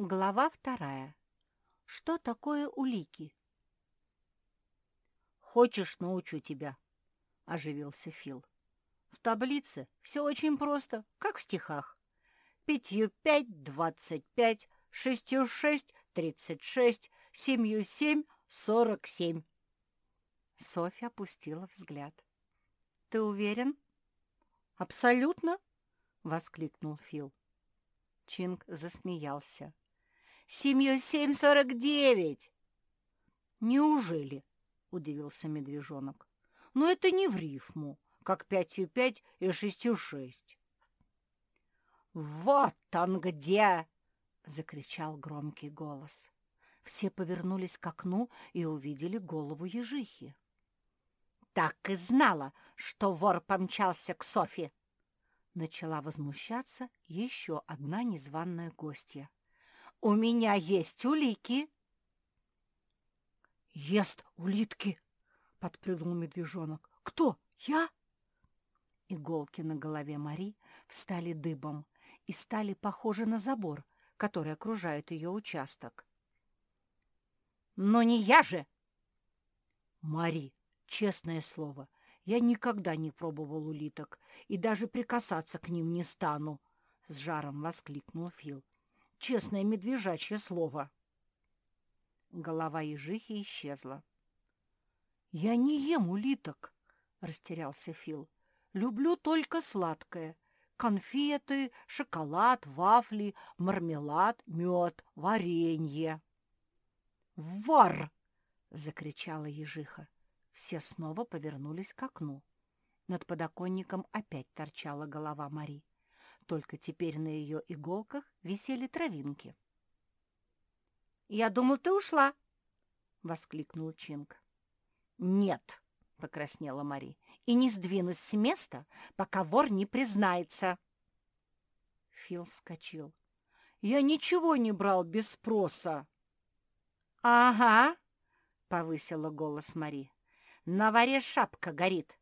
Глава вторая. Что такое улики? «Хочешь, научу тебя?» — оживился Фил. «В таблице все очень просто, как в стихах. Пятью пять — двадцать пять, шестью шесть — тридцать шесть, семью семь — сорок семь». Софья опустила взгляд. «Ты уверен?» «Абсолютно!» — воскликнул Фил. Чинг засмеялся. Семью семь сорок девять. Неужели? Удивился медвежонок. Но это не в рифму, как пятью пять и шестью шесть. Вот он где! Закричал громкий голос. Все повернулись к окну и увидели голову ежихи. «Так и знала, что вор помчался к Софи!» Начала возмущаться еще одна незваная гостья. У меня есть улики. Ест улитки, подпрыгнул медвежонок. Кто? Я? Иголки на голове Мари встали дыбом и стали похожи на забор, который окружает ее участок. «Но не я же!» «Мари, честное слово, я никогда не пробовал улиток и даже прикасаться к ним не стану!» — с жаром воскликнул Фил честное медвежачье слово. Голова ежихи исчезла. «Я не ем улиток», — растерялся Фил. «Люблю только сладкое. Конфеты, шоколад, вафли, мармелад, мед, варенье». «Вар!» — закричала ежиха. Все снова повернулись к окну. Над подоконником опять торчала голова Мари только теперь на ее иголках висели травинки. «Я думал, ты ушла!» — воскликнул Чинг. «Нет!» — покраснела Мари. «И не сдвинусь с места, пока вор не признается!» Фил вскочил. «Я ничего не брал без спроса!» «Ага!» — повысила голос Мари. «На варе шапка горит.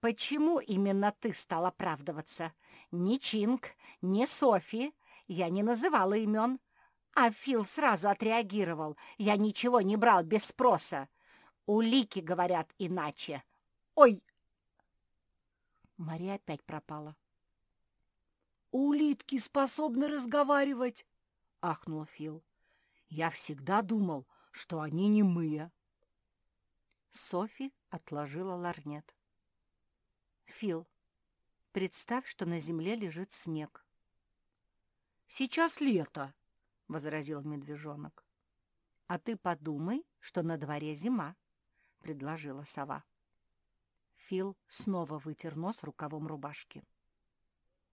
Почему именно ты стал оправдываться? Ни Чинг, ни Софи. Я не называла имен. А Фил сразу отреагировал. Я ничего не брал без спроса. Улики говорят иначе. Ой! Мария опять пропала. «Улитки способны разговаривать!» — ахнул Фил. «Я всегда думал, что они немые». Софи отложила ларнет. «Фил, Представь, что на земле лежит снег. «Сейчас лето», — возразил медвежонок. «А ты подумай, что на дворе зима», — предложила сова. Фил снова вытер нос рукавом рубашки.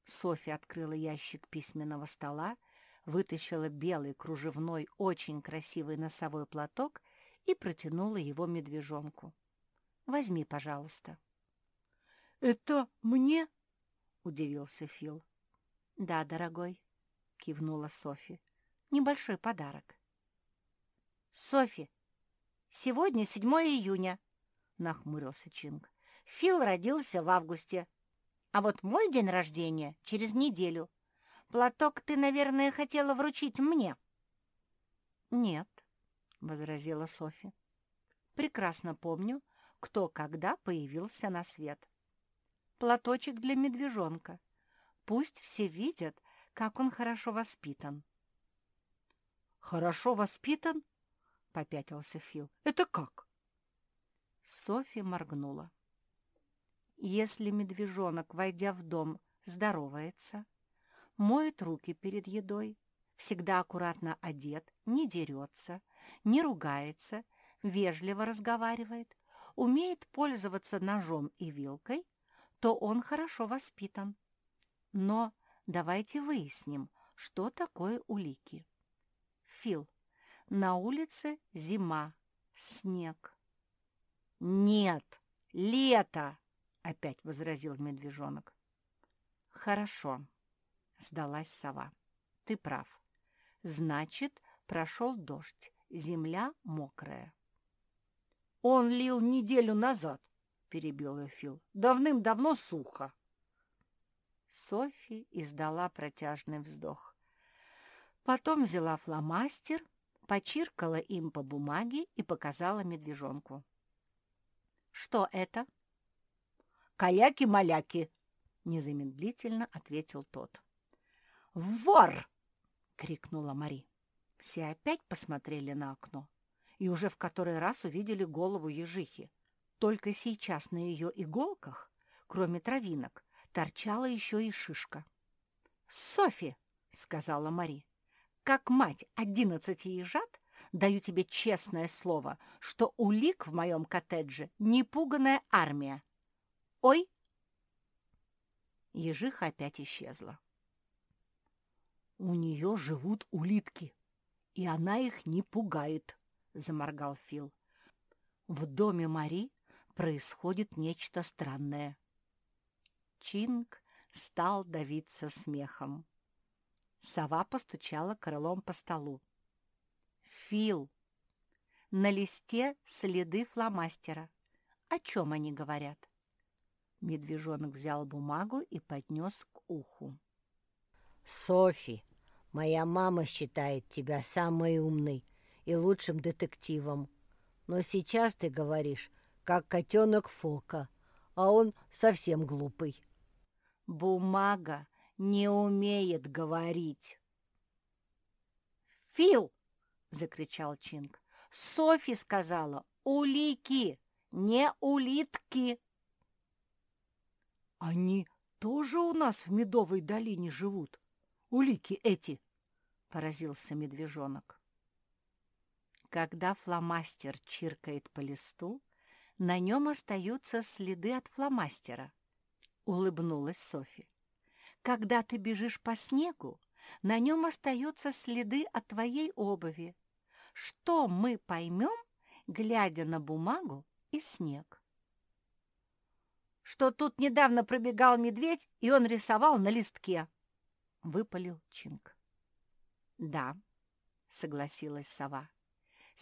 Софи открыла ящик письменного стола, вытащила белый кружевной, очень красивый носовой платок и протянула его медвежонку. «Возьми, пожалуйста». «Это мне?» — удивился Фил. «Да, дорогой», — кивнула Софи. «Небольшой подарок». «Софи, сегодня 7 июня», — нахмурился Чинг. «Фил родился в августе, а вот мой день рождения через неделю. Платок ты, наверное, хотела вручить мне». «Нет», — возразила Софи. «Прекрасно помню, кто когда появился на свет» платочек для медвежонка. Пусть все видят, как он хорошо воспитан. «Хорошо воспитан?» — попятился Фил. «Это как?» Софья моргнула. Если медвежонок, войдя в дом, здоровается, моет руки перед едой, всегда аккуратно одет, не дерется, не ругается, вежливо разговаривает, умеет пользоваться ножом и вилкой, то он хорошо воспитан. Но давайте выясним, что такое улики. Фил, на улице зима, снег. «Нет, лето!» — опять возразил медвежонок. «Хорошо», — сдалась сова. «Ты прав. Значит, прошел дождь, земля мокрая». «Он лил неделю назад», перебил ее Фил. «Давным-давно сухо». Софи издала протяжный вздох. Потом взяла фломастер, почиркала им по бумаге и показала медвежонку. «Что это?» «Каляки-маляки», — незамедлительно ответил тот. «Вор!» — крикнула Мари. Все опять посмотрели на окно и уже в который раз увидели голову ежихи. Только сейчас на ее иголках, кроме травинок, торчала еще и шишка. «Софи!» — сказала Мари. «Как мать одиннадцати ежат, даю тебе честное слово, что улик в моем коттедже — непуганная армия. Ой!» Ежиха опять исчезла. «У нее живут улитки, и она их не пугает», — заморгал Фил. «В доме Мари происходит нечто странное». Чинг стал давиться смехом. Сова постучала крылом по столу. «Фил, на листе следы фломастера. О чем они говорят?» Медвежонок взял бумагу и поднес к уху. «Софи, моя мама считает тебя самой умной и лучшим детективом. Но сейчас ты говоришь, как котенок Фока, а он совсем глупый». «Бумага не умеет говорить». «Фил!» — закричал Чинг. «Софи сказала, улики, не улитки!» «Они тоже у нас в Медовой долине живут, улики эти?» — поразился медвежонок. Когда фломастер чиркает по листу, на нем остаются следы от фломастера, — улыбнулась Софи. Когда ты бежишь по снегу, на нем остаются следы от твоей обуви. Что мы поймем, глядя на бумагу и снег? что тут недавно пробегал медведь, и он рисовал на листке. Выпалил Чинг. Да, согласилась сова.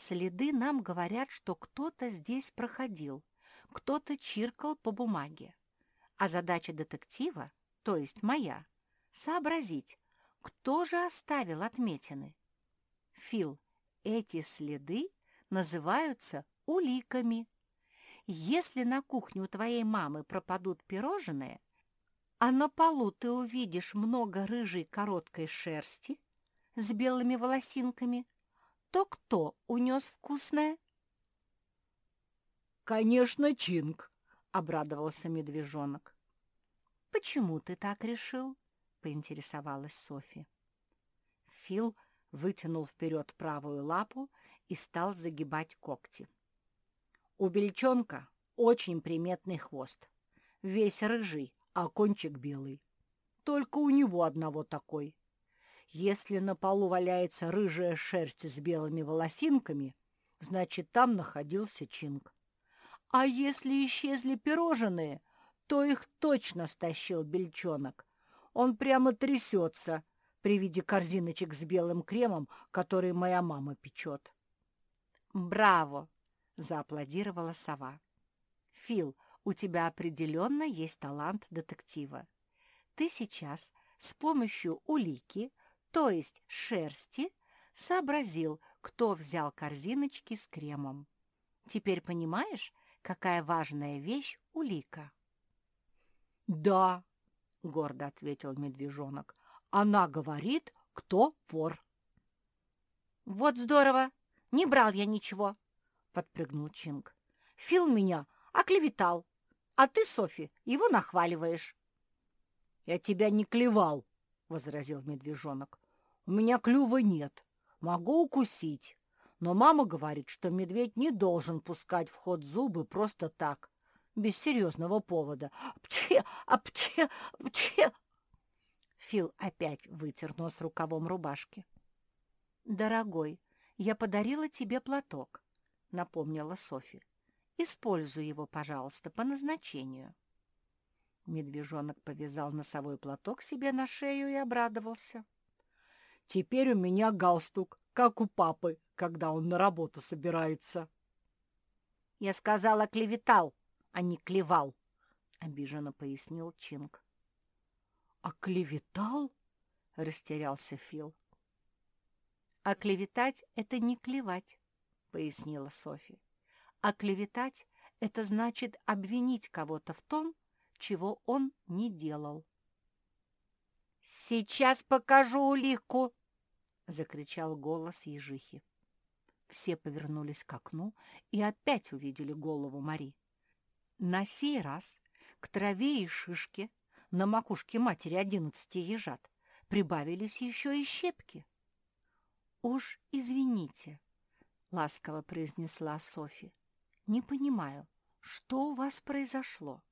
Следы нам говорят, что кто-то здесь проходил, кто-то чиркал по бумаге. А задача детектива, то есть моя, сообразить, кто же оставил отметины. Фил, эти следы называются уликами. Если на кухне у твоей мамы пропадут пирожные, а на полу ты увидишь много рыжей короткой шерсти с белыми волосинками, то кто унес вкусное? «Конечно, Чинг!» — обрадовался медвежонок. «Почему ты так решил?» — поинтересовалась Софи. Фил вытянул вперед правую лапу и стал загибать когти. У бельчонка очень приметный хвост. Весь рыжий, а кончик белый. Только у него одного такой. Если на полу валяется рыжая шерсть с белыми волосинками, значит, там находился Чинг. А если исчезли пирожные, то их точно стащил бельчонок. Он прямо трясется при виде корзиночек с белым кремом, который моя мама печет. «Браво!» зааплодировала сова. «Фил, у тебя определенно есть талант детектива. Ты сейчас с помощью улики, то есть шерсти, сообразил, кто взял корзиночки с кремом. Теперь понимаешь, какая важная вещь улика?» «Да», — гордо ответил медвежонок, — «она говорит, кто вор». «Вот здорово! Не брал я ничего!» — подпрыгнул Чинг. «Фил меня оклеветал, а ты, Софи, его нахваливаешь». «Я тебя не клевал», — возразил медвежонок. «У меня клюва нет. Могу укусить. Но мама говорит, что медведь не должен пускать в ход зубы просто так, без серьезного повода. Пте, а пте, пте!» Фил опять вытер нос рукавом рубашки. «Дорогой, я подарила тебе платок. — напомнила Софи. «Используй его, пожалуйста, по назначению». Медвежонок повязал носовой платок себе на шею и обрадовался. «Теперь у меня галстук, как у папы, когда он на работу собирается». «Я сказала, клеветал, а не клевал», — обиженно пояснил Чинг. «А клеветал?» — растерялся Фил. А клеветать — это не клевать, — пояснила Софи. А клеветать — это значит обвинить кого-то в том, чего он не делал. «Сейчас покажу улику!» — закричал голос ежихи. Все повернулись к окну и опять увидели голову Мари. На сей раз к траве и шишке на макушке матери одиннадцати ежат прибавились еще и щепки. «Уж извините», — ласково произнесла Софи. «Не понимаю, что у вас произошло?»